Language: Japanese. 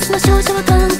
別の少女は